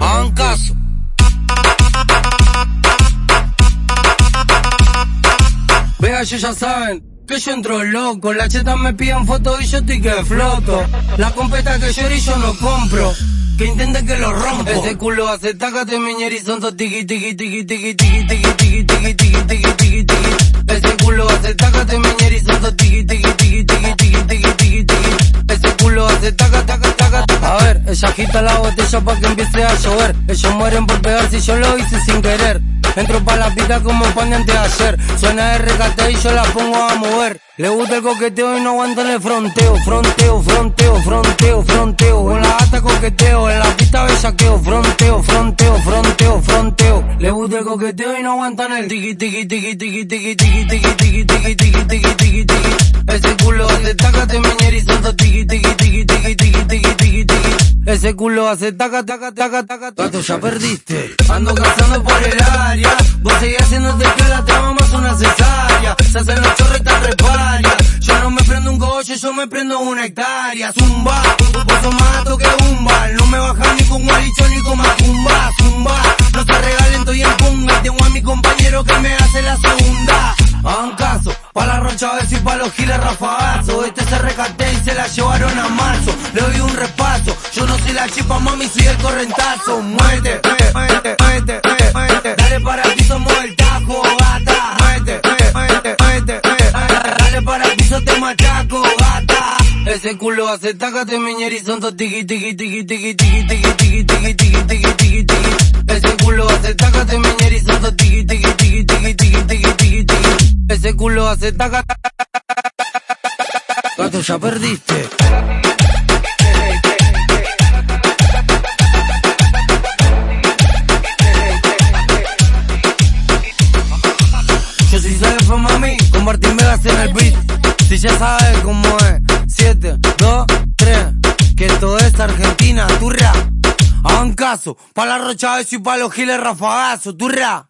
Hagan caso. Vea, ellos ya saben que yo entro loco. Las chetas me piden fotos y yo estoy que floto. La competa que yo y yo no compro. Que intenten que lo rompo. Ese culo hace tácate miñer y son dos tiki tiki tiki tiki tiki tiki tiki tiki tiki tiki tiki tiki. Taca taca taca taca. A ver, ella agita la botella pa' que empiece a llover. Ellos mueren por pegar si yo lo hice sin querer. Entro pa' la pita como pan de antes de ayer. Suena de recate y yo la pongo a mover. Le gusta el coqueteo y no aguantan el fronteo. Fronteo, fronteo, fronteo, fronteo. Con la gata coqueteo, en la pista bellaqueo. Fronteo, fronteo, fronteo, fronteo. Le gusta el coqueteo y no aguantan el tiki tiki tiki tiki tiki tiki tiki tiki tiki tiki tiki tiki. Ese culo hace tácate meñer y salta tiki tiki tiki Ese culo hace taca taca taca taca. Gato ya perdiste. Ando cazando por el área. Vos seguís haciéndote la te más una cesárea. Se hacen los chorretas reparia. Yo no me prendo un coche, yo me prendo una hectárea. Zumba, vos sos más alto que Zumba. No me bajan ni con gualicho ni con macumba. Zumba, no se regalen, estoy en punga. Y tengo a mi compañero que me hace la segunda. Hagan caso, pa' la roncha a ver si pa' los giles rafagazo. Este se recate y se la llevaron a marzo. Le doy un soy la chipa, mami, soy el correntazo. Muerte, muerte, muerte, muerte. Dale para piso, mueve el tajo, gata. Muerte, muerte, muerte, Dale para el piso, te machaco, gata. Ese culo hace tácate miñer y son dos tiki tiki tiki tiki tiki tiki tiki tiki tiki tiki tiki tiki. Ese culo hace tácate miñer y son dos tiki tiki tiki tiki tiki tiki tiki tiki. Ese culo hace taca Gato ya perdiste. Sí soy fue mami, con Martín Vegas en el beat. Si ya sabes cómo es, 7, 2, 3, que esto es Argentina, turra. Hagan caso, pa' la rocha y pa' los giles rafagazo, turra.